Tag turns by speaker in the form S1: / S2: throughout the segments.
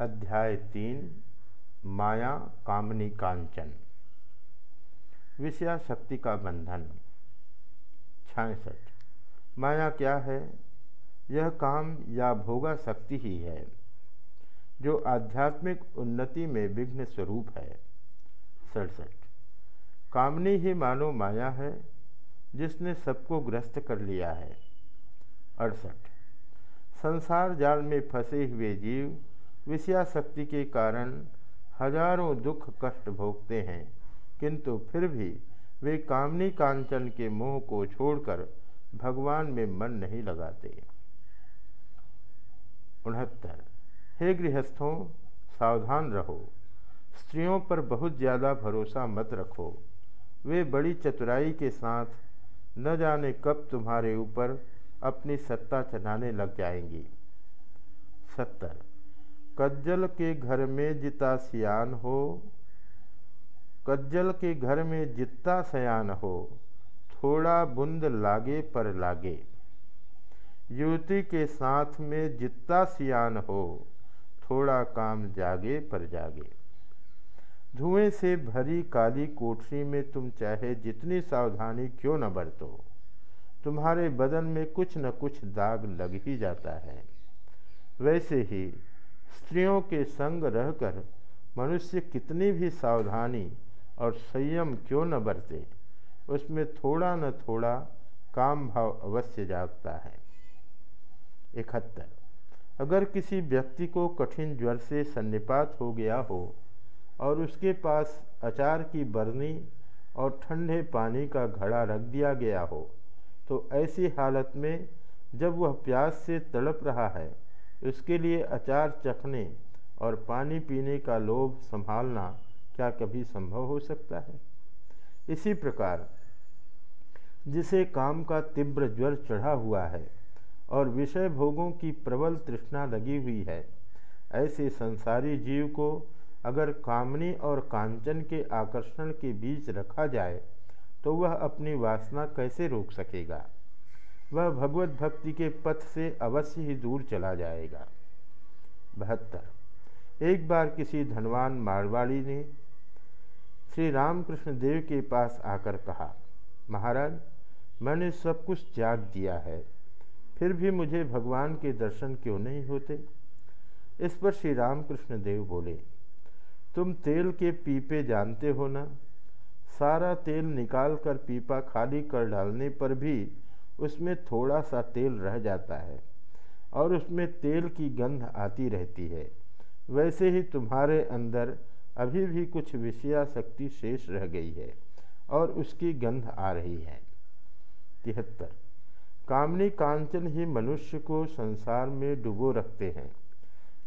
S1: अध्याय तीन, माया कामनी कांचन। विषया शक्ति का बंधन। छियासठ माया क्या है? यह काम या भोगा शक्ति ही है, जो आध्यात्मिक उन्नति में विघ्न स्वरूप है। सड़सठ। कामनी ही मानो माया है, जिसने सबको ग्रस्त कर लिया है। अड़सठ। संसार जाल में फंसे हुए जीव विषयाशक्ति के कारण हज़ारों दुख कष्ट भोगते हैं, किंतु फिर भी वे कामनी कांचन के मोह को छोड़कर भगवान में मन नहीं लगाते। उनहत्तर, हे गृहस्थों, सावधान रहो। स्त्रियों पर बहुत ज़्यादा भरोसा मत रखो। वे बड़ी चतुराई के साथ न जाने कब तुम्हारे ऊपर अपनी सत्ता चलाने लग जाएँगी। सत्तर कज्जल के घर में जिता सियान हो, कज्जल के घर में जितना सयान हो, थोड़ा बुंद लागे पर लागे। युवती के साथ में जितना सियान हो, थोड़ा काम जागे पर जागे। धुएँ से भरी काली कोठरी में तुम चाहे जितनी सावधानी क्यों न बरतो, तुम्हारे बदन में कुछ न कुछ दाग लग ही जाता है। वैसे ही स्त्रियों के संग रहकर मनुष्य कितनी भी सावधानी और संयम क्यों न बरते, उसमें थोड़ा न थोड़ा काम भाव अवश्य जागता है। इकहत्तर, अगर किसी व्यक्ति को कठिन ज्वर से सन्निपात हो गया हो और उसके पास अचार की बरनी और ठंडे पानी का घड़ा रख दिया गया हो तो ऐसी हालत में जब वह प्यास से तड़प रहा है उसके लिए अचार चखने और पानी पीने का लोभ संभालना क्या कभी संभव हो सकता है? इसी प्रकार, जिसे काम का तीव्र ज्वर चढ़ा हुआ है और विषय भोगों की प्रबल तृष्णा लगी हुई है, ऐसे संसारी जीव को अगर कामनी और कांचन के आकर्षण के बीच रखा जाए तो वह अपनी वासना कैसे रोक सकेगा? वह भगवत भक्ति के पथ से अवश्य ही दूर चला जाएगा। बहत्तर। एक बार किसी धनवान मारवाड़ी ने श्री रामकृष्ण देव के पास आकर कहा, महाराज, मैंने सब कुछ त्याग दिया है, फिर भी मुझे भगवान के दर्शन क्यों नहीं होते? इस पर श्री रामकृष्ण देव बोले, तुम तेल के पीपे जानते हो ना? सारा तेल निकाल कर पीपा खाली कर डालने पर भी उसमें थोड़ा सा तेल रह जाता है और उसमें तेल की गंध आती रहती है। वैसे ही तुम्हारे अंदर अभी भी कुछ विषयाशक्ति शेष रह गई है और उसकी गंध आ रही है। तिहत्तर। कामनी कांचन ही मनुष्य को संसार में डुबो रखते हैं।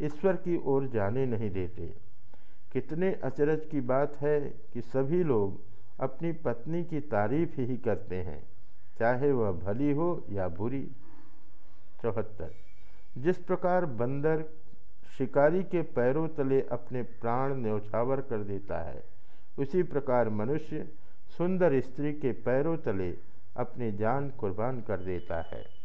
S1: ईश्वर की ओर जाने नहीं देते। कितने अचरज की बात है कि सभी लोग अपनी पत्नी की तारीफ़ ही करते हैं। चाहे वह भली हो या बुरी, चौहत्तर। जिस प्रकार बंदर शिकारी के पैरों तले अपने प्राण न्यौछावर कर देता है, उसी प्रकार मनुष्य सुंदर स्त्री के पैरों तले अपनी जान कुर्बान कर देता है।